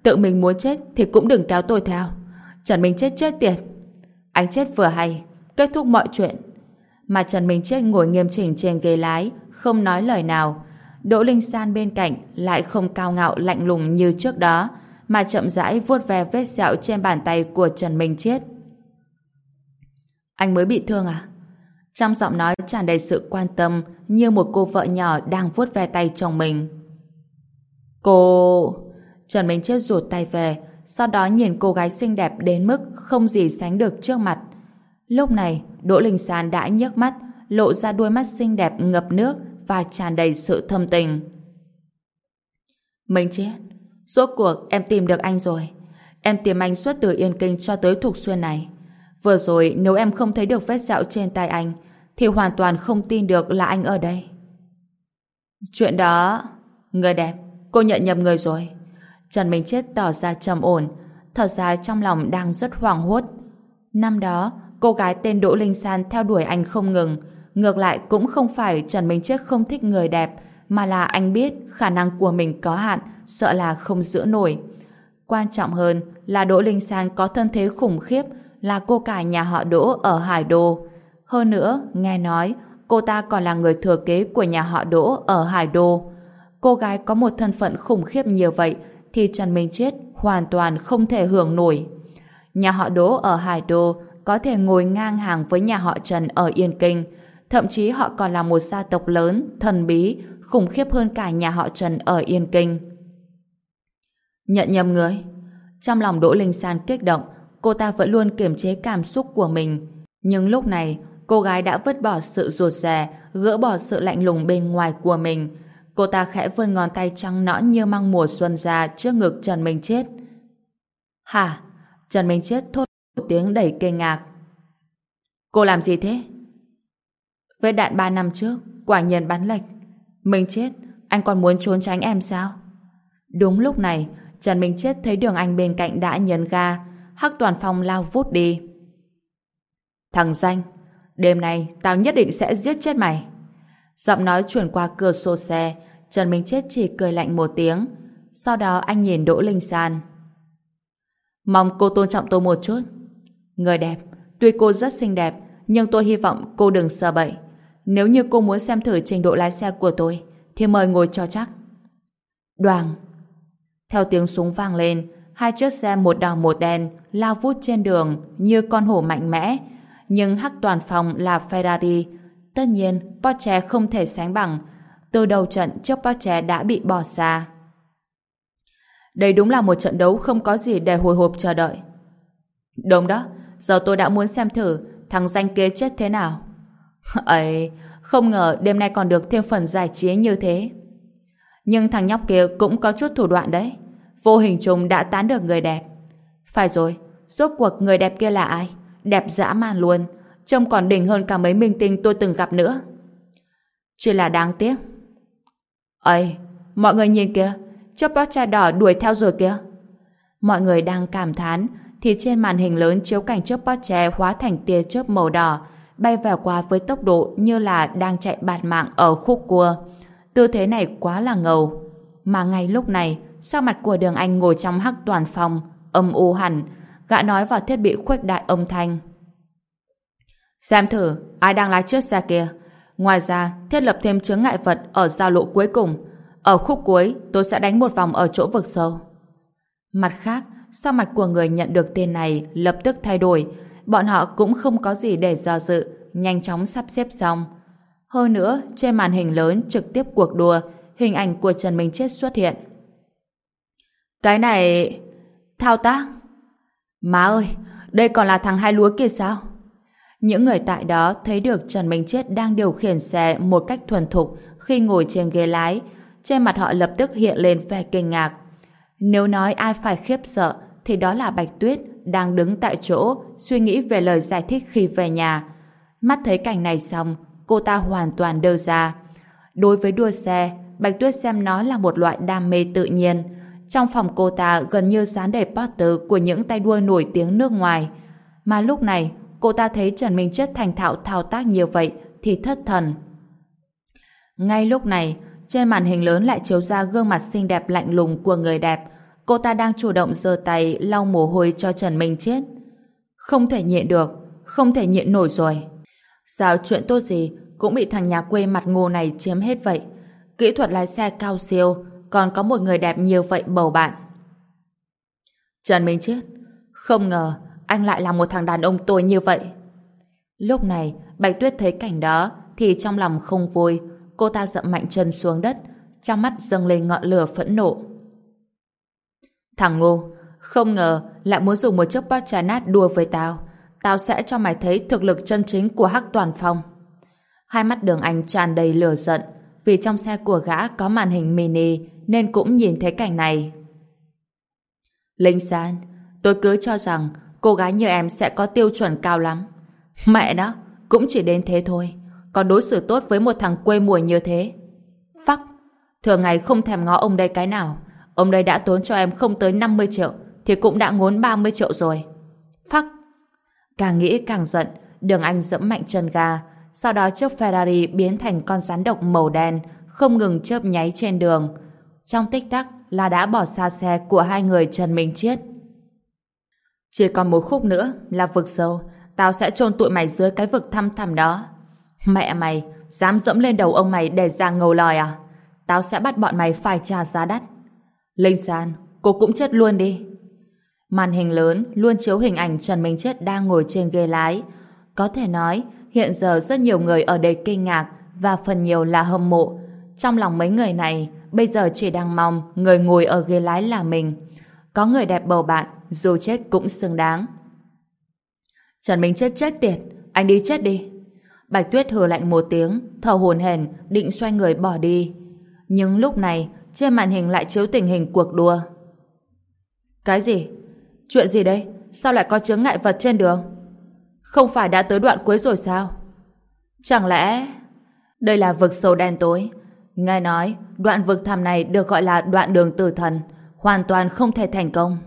Tự mình muốn chết thì cũng đừng kéo tôi theo. Trần Minh Chết chết tiệt. Anh chết vừa hay, kết thúc mọi chuyện. Mà Trần Minh Chết ngồi nghiêm chỉnh trên ghế lái, không nói lời nào. Đỗ Linh San bên cạnh lại không cao ngạo lạnh lùng như trước đó, mà chậm rãi vuốt ve vết sẹo trên bàn tay của Trần Minh Chiết. Anh mới bị thương à? Trong giọng nói tràn đầy sự quan tâm như một cô vợ nhỏ đang vuốt ve tay chồng mình. Cô... Trần Minh Chiết rụt tay về, sau đó nhìn cô gái xinh đẹp đến mức không gì sánh được trước mặt. Lúc này, Đỗ Linh San đã nhấc mắt, lộ ra đôi mắt xinh đẹp ngập nước và tràn đầy sự thâm tình. Minh Chết, Suốt cuộc em tìm được anh rồi. Em tìm anh suốt từ Yên Kinh cho tới Thục Xuyên này. Vừa rồi nếu em không thấy được vết sẹo trên tay anh thì hoàn toàn không tin được là anh ở đây. Chuyện đó... Người đẹp, cô nhận nhầm người rồi. Trần Minh Chết tỏ ra trầm ổn, thật ra trong lòng đang rất hoảng hốt. Năm đó, cô gái tên Đỗ Linh San theo đuổi anh không ngừng. Ngược lại cũng không phải Trần Minh Chết không thích người đẹp, mà là anh biết khả năng của mình có hạn, sợ là không giữ nổi. Quan trọng hơn là Đỗ Linh San có thân thế khủng khiếp, là cô cả nhà họ Đỗ ở Hải Đô. Hơn nữa, nghe nói, cô ta còn là người thừa kế của nhà họ Đỗ ở Hải Đô. Cô gái có một thân phận khủng khiếp như vậy, thì Trần Minh Chết hoàn toàn không thể hưởng nổi. Nhà họ Đỗ ở Hải Đô có thể ngồi ngang hàng với nhà họ Trần ở Yên Kinh, thậm chí họ còn là một gia tộc lớn, thần bí, khủng khiếp hơn cả nhà họ Trần ở Yên Kinh. Nhận nhầm người. Trong lòng Đỗ Linh San kích động, cô ta vẫn luôn kiềm chế cảm xúc của mình. Nhưng lúc này, cô gái đã vứt bỏ sự ruột rè, gỡ bỏ sự lạnh lùng bên ngoài của mình. Cô ta khẽ vươn ngón tay trắng nõn như măng mùa xuân ra trước ngực Trần Minh Chết. Hả? Trần Minh Chết thốt một tiếng đầy kinh ngạc. Cô làm gì thế? Với đạn ba năm trước, quả nhiên bắn lệch. mình Chết, anh còn muốn trốn tránh em sao? Đúng lúc này, Trần Minh Chết thấy đường anh bên cạnh đã nhấn ga, Hắc Toàn Phong lao vút đi. Thằng danh, đêm nay tao nhất định sẽ giết chết mày. Giọng nói chuyển qua cửa sổ xe, Trần Minh Chết chỉ cười lạnh một tiếng. Sau đó anh nhìn Đỗ Linh San. Mong cô tôn trọng tôi một chút. Người đẹp, tuy cô rất xinh đẹp, nhưng tôi hy vọng cô đừng sợ bậy. Nếu như cô muốn xem thử trình độ lái xe của tôi, thì mời ngồi cho chắc. Đoàn. Theo tiếng súng vang lên, hai chiếc xe một đỏ một đen lao vút trên đường như con hổ mạnh mẽ. Nhưng hắc toàn phòng là Ferrari. Tất nhiên, Porsche không thể sánh bằng. Từ đầu trận, chiếc Porsche đã bị bỏ xa. Đây đúng là một trận đấu không có gì để hồi hộp chờ đợi. Đúng đó, giờ tôi đã muốn xem thử thằng danh kế chết thế nào ấy không ngờ đêm nay còn được thêm phần giải trí như thế. Nhưng thằng nhóc kia cũng có chút thủ đoạn đấy. Vô hình trùng đã tán được người đẹp. Phải rồi, rốt cuộc người đẹp kia là ai? Đẹp dã man luôn. Trông còn đỉnh hơn cả mấy minh tinh tôi từng gặp nữa. Chỉ là đáng tiếc. ấy mọi người nhìn kìa, chiếc trai đỏ đuổi theo rồi kìa. Mọi người đang cảm thán, thì trên màn hình lớn chiếu cảnh chớp chiếc tre hóa thành tia chớp màu đỏ, bay vào qua với tốc độ như là đang chạy bạt mạng ở khúc cua. Tư thế này quá là ngầu. Mà ngay lúc này, sau mặt của đường anh ngồi trong hắc toàn phòng, âm u hẳn, gã nói vào thiết bị khuếch đại âm thanh. Xem thử, ai đang lái chiếc xe kia. Ngoài ra, thiết lập thêm chướng ngại vật ở giao lộ cuối cùng. Ở khúc cuối, tôi sẽ đánh một vòng ở chỗ vực sâu. Mặt khác, sau mặt của người nhận được tên này lập tức thay đổi, bọn họ cũng không có gì để do dự, nhanh chóng sắp xếp xong. Hơn nữa, trên màn hình lớn trực tiếp cuộc đua, hình ảnh của Trần Minh Chết xuất hiện. Cái này... thao tác? Má ơi, đây còn là thằng hai lúa kia sao? Những người tại đó thấy được Trần Minh Chết đang điều khiển xe một cách thuần thục khi ngồi trên ghế lái. Trên mặt họ lập tức hiện lên vẻ kinh ngạc. Nếu nói ai phải khiếp sợ thì đó là Bạch Tuyết đang đứng tại chỗ suy nghĩ về lời giải thích khi về nhà. Mắt thấy cảnh này xong, cô ta hoàn toàn đơ ra. Đối với đua xe, Bạch Tuyết xem nó là một loại đam mê tự nhiên. Trong phòng cô ta gần như dán đầy poster của những tay đua nổi tiếng nước ngoài. Mà lúc này, cô ta thấy Trần Minh Chết thành thạo thao tác như vậy thì thất thần. Ngay lúc này, trên màn hình lớn lại chiếu ra gương mặt xinh đẹp lạnh lùng của người đẹp. Cô ta đang chủ động giơ tay lau mồ hôi cho Trần Minh Chết. Không thể nhịn được, không thể nhịn nổi rồi. Sao chuyện tốt gì cũng bị thằng nhà quê mặt ngô này chiếm hết vậy? Kỹ thuật lái xe cao siêu, còn có một người đẹp nhiều vậy bầu bạn. Trần Minh Chết, không ngờ anh lại là một thằng đàn ông tôi như vậy. Lúc này, Bạch Tuyết thấy cảnh đó thì trong lòng không vui, cô ta dậm mạnh chân xuống đất, trong mắt dâng lên ngọn lửa phẫn nộ. Thằng ngu, không ngờ lại muốn dùng một chiếc Porsche nát đùa với tao. Tao sẽ cho mày thấy thực lực chân chính của Hắc Toàn Phong. Hai mắt đường anh tràn đầy lửa giận, vì trong xe của gã có màn hình mini nên cũng nhìn thấy cảnh này. Linh San, tôi cứ cho rằng cô gái như em sẽ có tiêu chuẩn cao lắm. Mẹ đó, cũng chỉ đến thế thôi. Còn đối xử tốt với một thằng quê mùa như thế. Phắc, thường ngày không thèm ngó ông đây cái nào. Ông đây đã tốn cho em không tới 50 triệu, thì cũng đã ngốn 30 triệu rồi. Phắc. Càng nghĩ càng giận, đường anh dẫm mạnh chân ga, sau đó chiếc Ferrari biến thành con rắn độc màu đen, không ngừng chớp nháy trên đường. Trong tích tắc là đã bỏ xa xe của hai người Trần Minh Chiết. Chỉ còn một khúc nữa là vực sâu, tao sẽ chôn tụi mày dưới cái vực thăm thẳm đó. Mẹ mày, dám dẫm lên đầu ông mày để ra ngầu lòi à? Tao sẽ bắt bọn mày phải trả giá đắt. Linh San, cô cũng chết luôn đi. Màn hình lớn luôn chiếu hình ảnh Trần Minh Chết đang ngồi trên ghế lái. Có thể nói, hiện giờ rất nhiều người ở đây kinh ngạc và phần nhiều là hâm mộ. Trong lòng mấy người này, bây giờ chỉ đang mong người ngồi ở ghế lái là mình. Có người đẹp bầu bạn, dù chết cũng xứng đáng. Trần Minh Chết chết tiệt, anh đi chết đi. Bạch Tuyết hừ lạnh một tiếng, thở hồn hển, định xoay người bỏ đi. Nhưng lúc này, trên màn hình lại chiếu tình hình cuộc đua. Cái gì? Chuyện gì đây? Sao lại có chướng ngại vật trên đường? Không phải đã tới đoạn cuối rồi sao? Chẳng lẽ... Đây là vực sâu đen tối. Nghe nói, đoạn vực thẳm này được gọi là đoạn đường tử thần, hoàn toàn không thể thành công.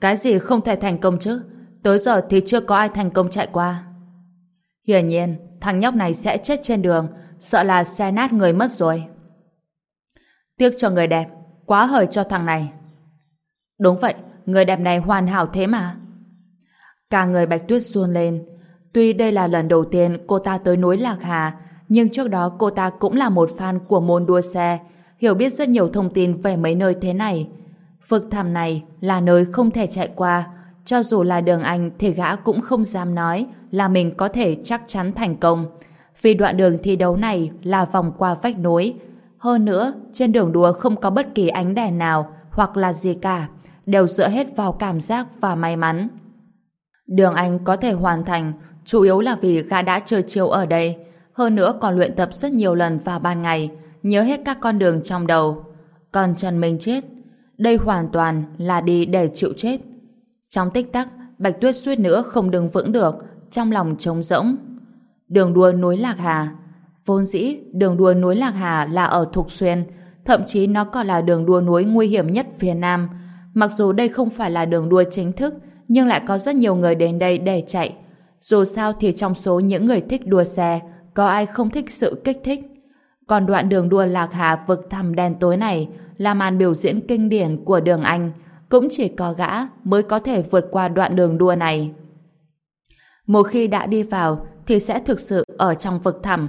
Cái gì không thể thành công chứ? Tới giờ thì chưa có ai thành công chạy qua. Hiển nhiên, thằng nhóc này sẽ chết trên đường, sợ là xe nát người mất rồi. Tiếc cho người đẹp, quá hời cho thằng này. Đúng vậy, người đẹp này hoàn hảo thế mà. Cả người Bạch Tuyết run lên. Tuy đây là lần đầu tiên cô ta tới núi Lạc Hà, nhưng trước đó cô ta cũng là một fan của môn đua xe, hiểu biết rất nhiều thông tin về mấy nơi thế này. Vực thẳm này là nơi không thể chạy qua, cho dù là đường anh thì gã cũng không dám nói là mình có thể chắc chắn thành công. Vì đoạn đường thi đấu này là vòng qua vách núi. Hơn nữa, trên đường đua không có bất kỳ ánh đèn nào hoặc là gì cả, đều dựa hết vào cảm giác và may mắn. Đường anh có thể hoàn thành chủ yếu là vì gã đã chơi chiêu ở đây, hơn nữa còn luyện tập rất nhiều lần vào ban ngày, nhớ hết các con đường trong đầu. Còn Trần Minh chết, đây hoàn toàn là đi để chịu chết. Trong tích tắc, Bạch Tuyết suýt nữa không đứng vững được, trong lòng trống rỗng. Đường đua núi Lạc Hà Vốn dĩ, đường đua núi Lạc Hà là ở Thục Xuyên, thậm chí nó còn là đường đua núi nguy hiểm nhất phía Nam. Mặc dù đây không phải là đường đua chính thức, nhưng lại có rất nhiều người đến đây để chạy. Dù sao thì trong số những người thích đua xe, có ai không thích sự kích thích. Còn đoạn đường đua Lạc Hà vực thẳm đen tối này là màn biểu diễn kinh điển của đường Anh, cũng chỉ có gã mới có thể vượt qua đoạn đường đua này. Một khi đã đi vào thì sẽ thực sự ở trong vực thẳm.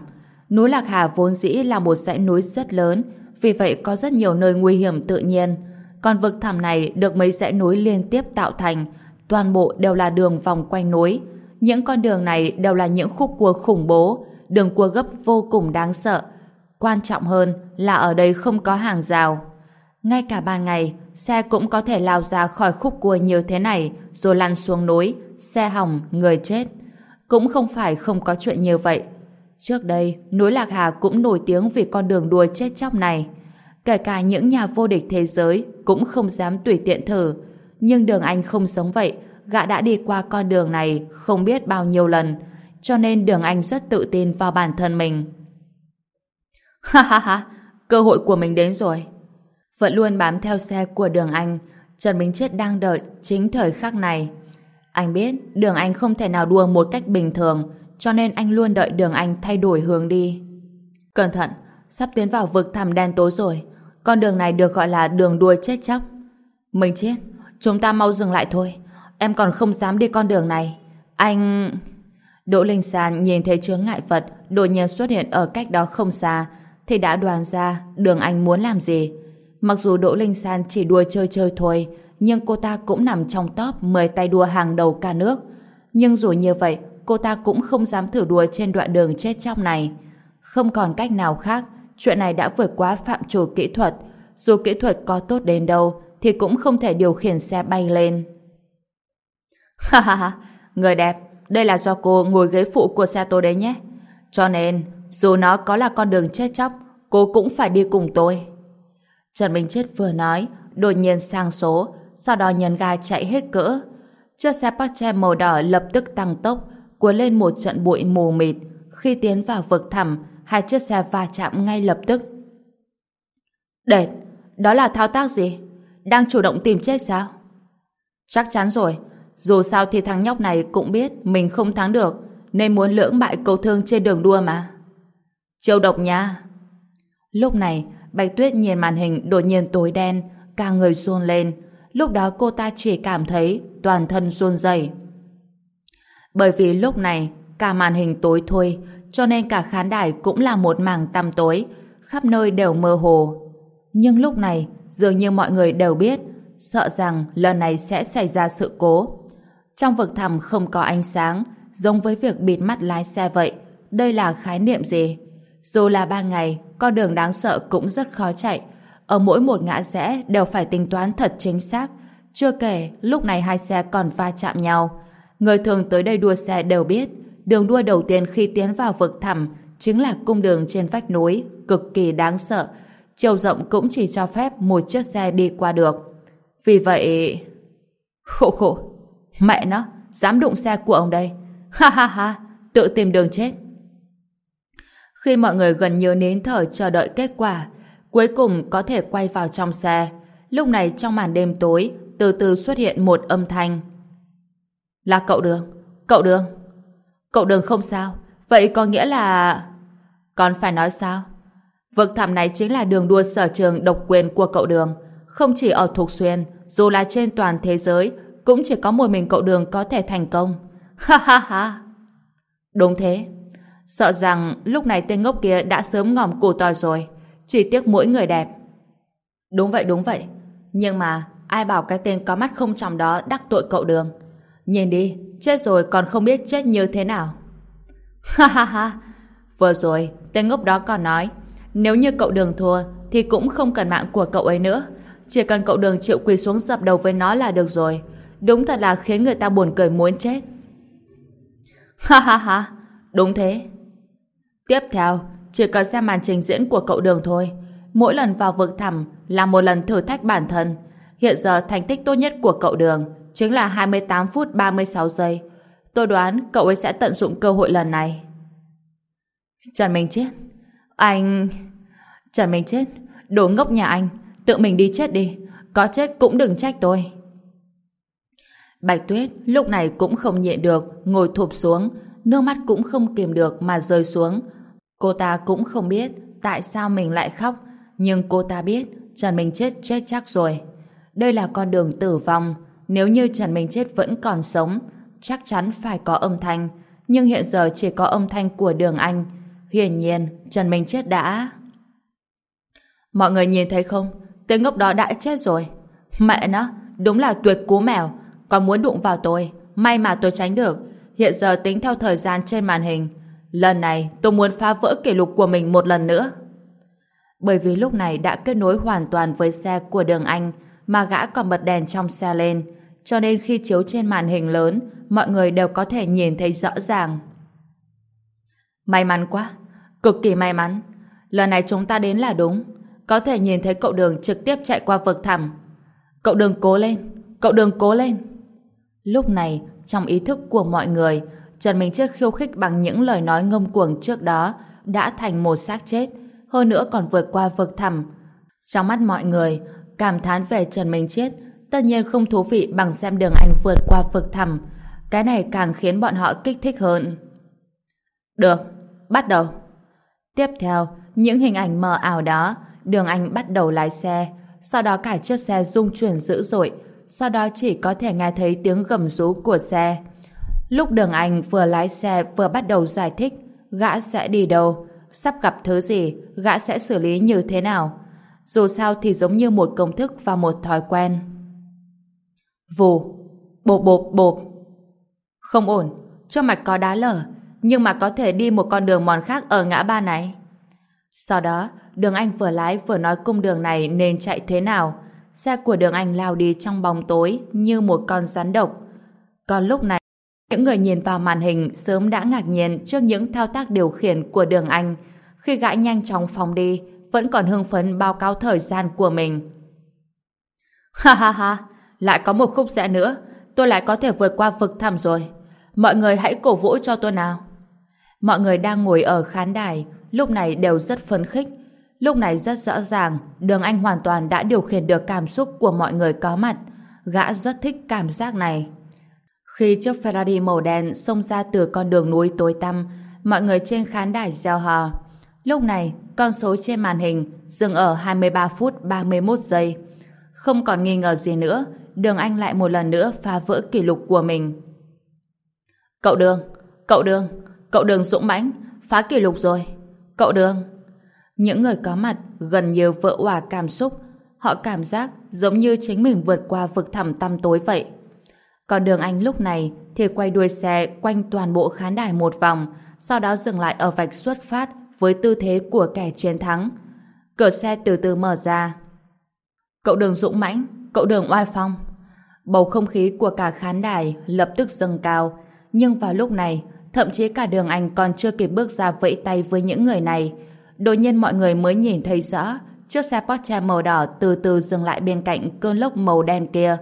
Núi Lạc Hà vốn dĩ là một dãy núi rất lớn, vì vậy có rất nhiều nơi nguy hiểm tự nhiên. Còn vực thẳm này được mấy dãy núi liên tiếp tạo thành, toàn bộ đều là đường vòng quanh núi. Những con đường này đều là những khúc cua khủng bố, đường cua gấp vô cùng đáng sợ. Quan trọng hơn là ở đây không có hàng rào. Ngay cả ban ngày, xe cũng có thể lao ra khỏi khúc cua như thế này rồi lăn xuống núi, xe hỏng, người chết. Cũng không phải không có chuyện như vậy. Trước đây, núi Lạc Hà cũng nổi tiếng vì con đường đua chết chóc này. Kể cả những nhà vô địch thế giới cũng không dám tùy tiện thử. Nhưng đường anh không sống vậy, gã đã đi qua con đường này không biết bao nhiêu lần, cho nên đường anh rất tự tin vào bản thân mình. Ha ha ha, cơ hội của mình đến rồi. Vẫn luôn bám theo xe của đường anh, Trần Minh Chết đang đợi chính thời khắc này. Anh biết đường anh không thể nào đua một cách bình thường, cho nên anh luôn đợi đường anh thay đổi hướng đi. Cẩn thận, sắp tiến vào vực thẳm đen tối rồi. Con đường này được gọi là đường đuôi chết chóc. Mình chết, chúng ta mau dừng lại thôi. Em còn không dám đi con đường này. Anh... Đỗ Linh San nhìn thấy chướng ngại vật đột nhiên xuất hiện ở cách đó không xa thì đã đoán ra đường anh muốn làm gì. Mặc dù Đỗ Linh San chỉ đua chơi chơi thôi nhưng cô ta cũng nằm trong top 10 tay đua hàng đầu cả nước. Nhưng dù như vậy cô ta cũng không dám thử đùa trên đoạn đường chết chóc này. Không còn cách nào khác chuyện này đã vượt quá phạm trù kỹ thuật dù kỹ thuật có tốt đến đâu thì cũng không thể điều khiển xe bay lên. Ha ha ha, người đẹp, đây là do cô ngồi ghế phụ của xe tôi đấy nhé. Cho nên, dù nó có là con đường chết chóc, cô cũng phải đi cùng tôi. Trần Minh Chết vừa nói, đột nhiên sang số, sau đó nhấn ga chạy hết cỡ. Chiếc xe Porsche màu đỏ lập tức tăng tốc, cuốn lên một trận bụi mù mịt. Khi tiến vào vực thẳm, hai chiếc xe va chạm ngay lập tức. Đệt, đó là thao tác gì? Đang chủ động tìm chết sao? Chắc chắn rồi, dù sao thì thằng nhóc này cũng biết mình không thắng được, nên muốn lưỡng bại cầu thương trên đường đua mà. Chiêu độc nha. Lúc này, Bạch Tuyết nhìn màn hình đột nhiên tối đen, cả người run lên. Lúc đó cô ta chỉ cảm thấy toàn thân run rẩy. Bởi vì lúc này, cả màn hình tối thôi, cho nên cả khán đài cũng là một mảng tăm tối, khắp nơi đều mơ hồ. Nhưng lúc này, dường như mọi người đều biết, sợ rằng lần này sẽ xảy ra sự cố. Trong vực thẳm không có ánh sáng, giống với việc bịt mắt lái xe vậy. Đây là khái niệm gì? Dù là ban ngày, con đường đáng sợ cũng rất khó chạy. Ở mỗi một ngã rẽ đều phải tính toán thật chính xác. Chưa kể, lúc này hai xe còn va chạm nhau. Người thường tới đây đua xe đều biết, đường đua đầu tiên khi tiến vào vực thẳm chính là cung đường trên vách núi, cực kỳ đáng sợ. Chiều rộng cũng chỉ cho phép một chiếc xe đi qua được. Vì vậy... Khổ khổ, Mẹ nó, dám đụng xe của ông đây. Ha ha ha, tự tìm đường chết. Khi mọi người gần như nín thở chờ đợi kết quả, cuối cùng có thể quay vào trong xe. Lúc này trong màn đêm tối, từ từ xuất hiện một âm thanh. Là cậu Đường. Cậu Đường. Cậu Đường không sao. Vậy có nghĩa là... Còn phải nói sao? Vực thẳm này chính là đường đua sở trường độc quyền của cậu Đường. Không chỉ ở Thục Xuyên, dù là trên toàn thế giới, cũng chỉ có một mình cậu đường có thể thành công. Ha ha ha! Đúng thế. Sợ rằng lúc này tên ngốc kia đã sớm ngòm củ tỏi rồi. Chỉ tiếc mỗi người đẹp. Đúng vậy, đúng vậy. Nhưng mà ai bảo cái tên có mắt không tròng đó đắc tội cậu đường. Nhìn đi, chết rồi còn không biết chết như thế nào. Ha ha ha! Vừa rồi, tên ngốc đó còn nói nếu như cậu đường thua thì cũng không cần mạng của cậu ấy nữa. Chỉ cần cậu đường chịu quỳ xuống dập đầu với nó là được rồi. Đúng thật là khiến người ta buồn cười muốn chết. Ha ha ha, đúng thế. Tiếp theo, chỉ cần xem màn trình diễn của cậu đường thôi. Mỗi lần vào vực thẳm là một lần thử thách bản thân. Hiện giờ thành tích tốt nhất của cậu đường chính là 28 phút 36 giây. Tôi đoán cậu ấy sẽ tận dụng cơ hội lần này. Trần Minh Chết Anh... Trần Minh Chết Đồ ngốc nhà anh Tự mình đi chết đi Có chết cũng đừng trách tôi Bạch Tuyết lúc này cũng không nhịn được, ngồi thụp xuống, nước mắt cũng không kìm được mà rơi xuống. Cô ta cũng không biết tại sao mình lại khóc, nhưng cô ta biết Trần Minh Chết chết chắc rồi. Đây là con đường tử vong, nếu như Trần Minh Chết vẫn còn sống, chắc chắn phải có âm thanh, nhưng hiện giờ chỉ có âm thanh của đường anh. Hiển nhiên, Trần Minh Chết đã... Mọi người nhìn thấy không? Tên ngốc đó đã chết rồi. Mẹ nó, đúng là tuyệt cú mèo, còn muốn đụng vào tôi. May mà tôi tránh được. Hiện giờ tính theo thời gian trên màn hình. Lần này tôi muốn phá vỡ kỷ lục của mình một lần nữa. Bởi vì lúc này đã kết nối hoàn toàn với xe của đường Anh mà gã còn bật đèn trong xe lên. Cho nên khi chiếu trên màn hình lớn mọi người đều có thể nhìn thấy rõ ràng. May mắn quá. Cực kỳ may mắn. Lần này chúng ta đến là đúng. Có thể nhìn thấy cậu đường trực tiếp chạy qua vực thẳm. Cậu đường cố lên. Cậu đường cố lên. Lúc này, trong ý thức của mọi người, Trần Minh Chết khiêu khích bằng những lời nói ngông cuồng trước đó đã thành một xác chết, hơn nữa còn vượt qua vực thẳm. Trong mắt mọi người, cảm thán về Trần Minh Chết tất nhiên không thú vị bằng xem đường anh vượt qua vực thẳm. Cái này càng khiến bọn họ kích thích hơn. Được, bắt đầu. Tiếp theo, những hình ảnh mờ ảo đó, đường anh bắt đầu lái xe, sau đó cả chiếc xe rung chuyển dữ dội, sau đó chỉ có thể nghe thấy tiếng gầm rú của xe. Lúc đường anh vừa lái xe vừa bắt đầu giải thích gã sẽ đi đâu, sắp gặp thứ gì, gã sẽ xử lý như thế nào. Dù sao thì giống như một công thức và một thói quen. Vù, bộp bộp bộp. Không ổn, cho mặt có đá lở, nhưng mà có thể đi một con đường mòn khác ở ngã ba này. Sau đó, đường anh vừa lái vừa nói cung đường này nên chạy thế nào. Xe của đường anh lao đi trong bóng tối như một con rắn độc. Còn lúc này, những người nhìn vào màn hình sớm đã ngạc nhiên trước những thao tác điều khiển của đường anh. Khi gã nhanh chóng phóng đi, vẫn còn hưng phấn báo cáo thời gian của mình. Ha ha ha, lại có một khúc rẽ nữa, tôi lại có thể vượt qua vực thẳm rồi. Mọi người hãy cổ vũ cho tôi nào. Mọi người đang ngồi ở khán đài, lúc này đều rất phấn khích. Lúc này rất rõ ràng, đường anh hoàn toàn đã điều khiển được cảm xúc của mọi người có mặt. Gã rất thích cảm giác này. Khi chiếc Ferrari màu đen xông ra từ con đường núi tối tăm, mọi người trên khán đài gieo hò. Lúc này, con số trên màn hình dừng ở 23 phút 31 giây. Không còn nghi ngờ gì nữa, Đường Anh lại một lần nữa phá vỡ kỷ lục của mình. Cậu Đường, cậu Đường, cậu Đường dũng mãnh, phá kỷ lục rồi. Cậu Đường. Những người có mặt gần như vỡ hòa cảm xúc. Họ cảm giác giống như chính mình vượt qua vực thẳm tăm tối vậy. Còn đường anh lúc này thì quay đuôi xe quanh toàn bộ khán đài một vòng, sau đó dừng lại ở vạch xuất phát với tư thế của kẻ chiến thắng. Cửa xe từ từ mở ra. Cậu đường dũng mãnh, cậu đường oai phong. Bầu không khí của cả khán đài lập tức dâng cao, nhưng vào lúc này, thậm chí cả đường anh còn chưa kịp bước ra vẫy tay với những người này. Đột nhiên mọi người mới nhìn thấy rõ chiếc xe Porsche màu đỏ từ từ dừng lại bên cạnh cơn lốc màu đen kia,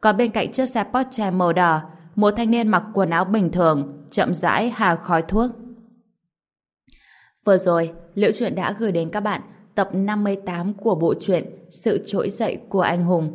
còn bên cạnh chiếc xe Porsche màu đỏ, một thanh niên mặc quần áo bình thường, chậm rãi hà khói thuốc. Vừa rồi, Liễu Chuyện đã gửi đến các bạn tập 58 của bộ truyện Sự trỗi dậy của anh hùng.